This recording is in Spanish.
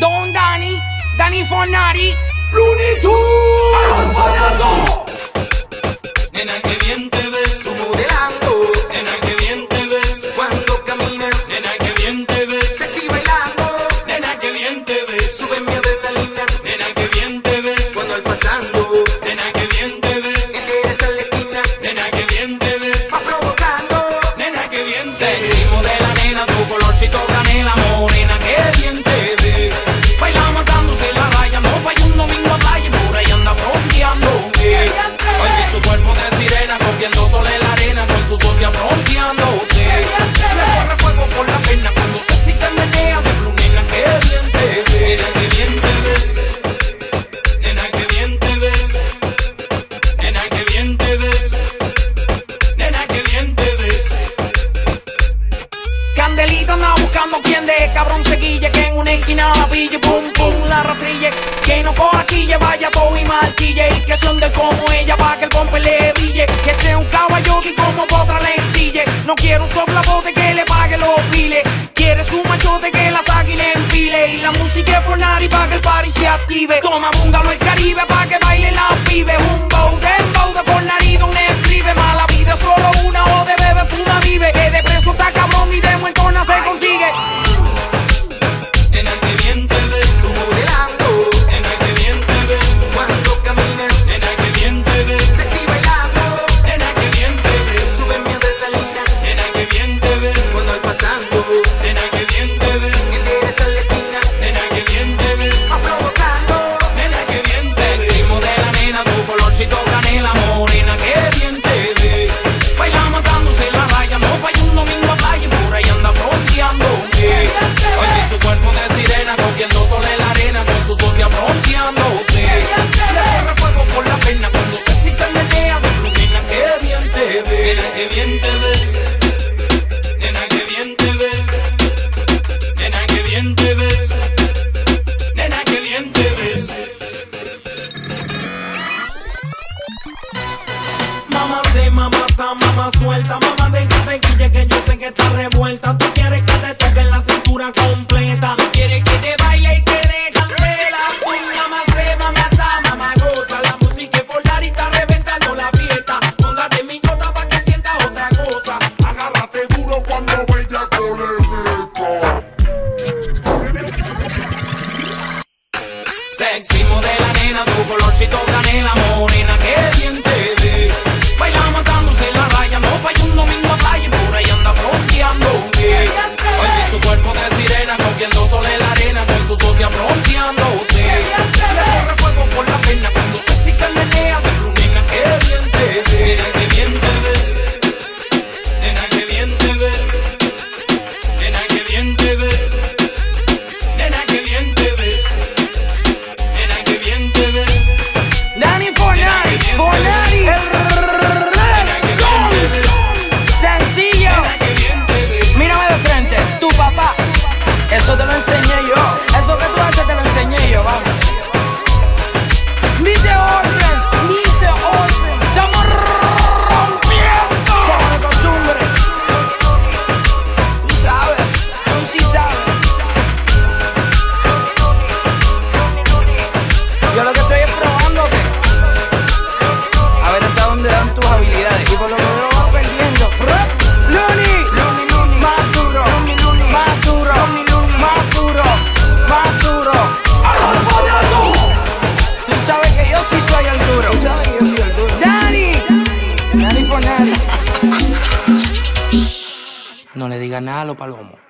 Don Dani, Dani Fonari, Looney Tunes. ¡A los! Nena, que bien te seguido anda buscando quién de cabrón se guille que en una esquina la pille, pum pum la rastrille, que no coraquille, vaya todo y martille, y que son del como ella pa' que el bombe le brille, que sea un caballote y como otra le exige, no quiero un soplapote que le pague los piles, quiere su machote que la saque y le empile, y la música es por y pa' que el party se active, toma bungalo el Caribe pa' que baile la pibe, un bien te ves. Nena, que bien te ves. Nena, que bien te ves. Nena, que bien te ves. Mamá se, mamá sa, mamá suelta, No le diga nada a los palomos.